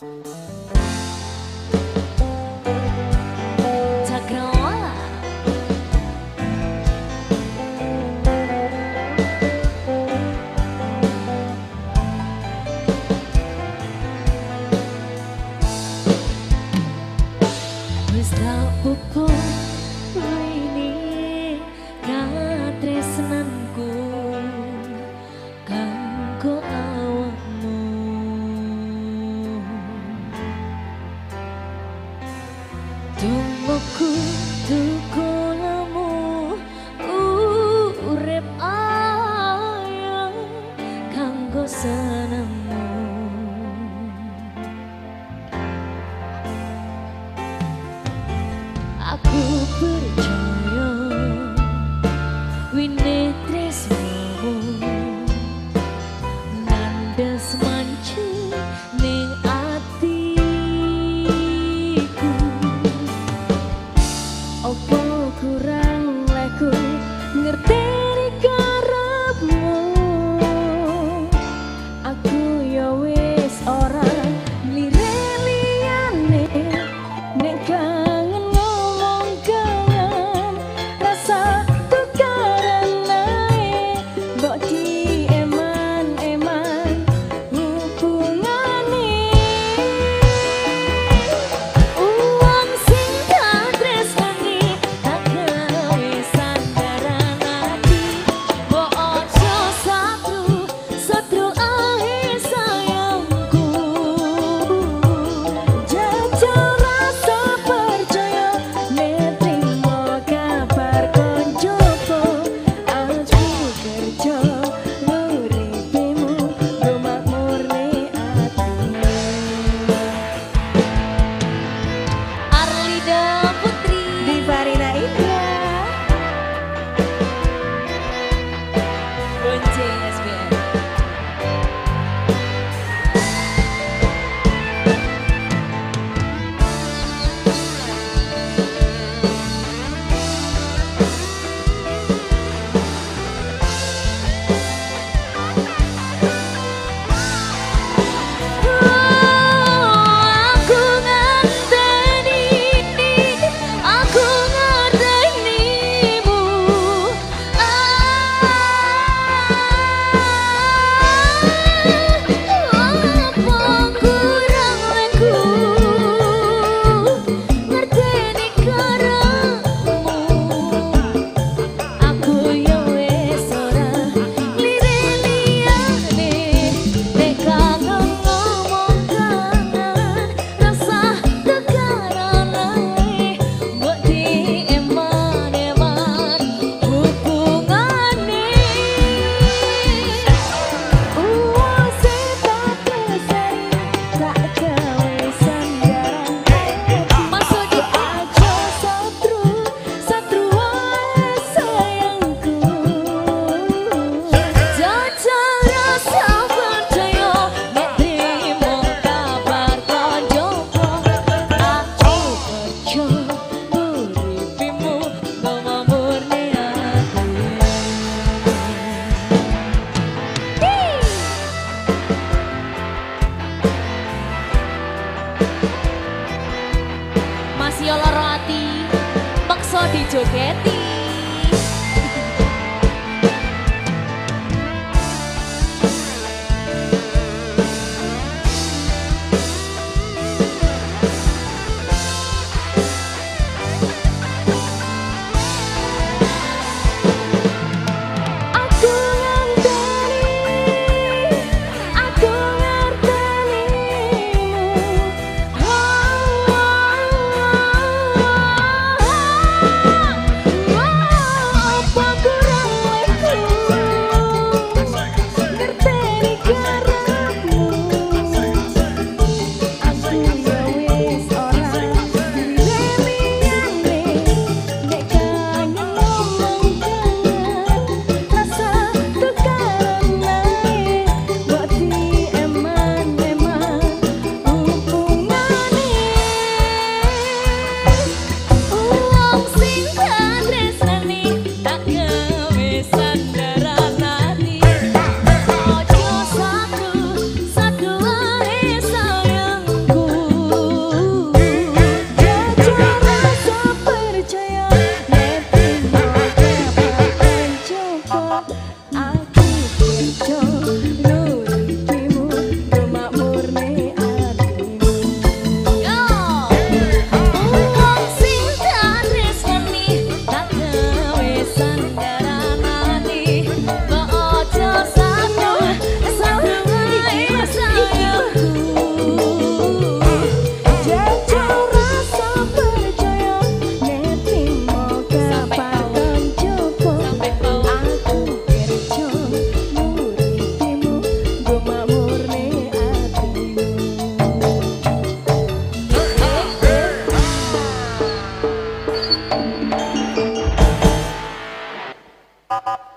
Música tuku lemu urip ayang kanggo senemu Aku percaya wine tresno nandes Masih lara ati, maksa dijogeti. I you.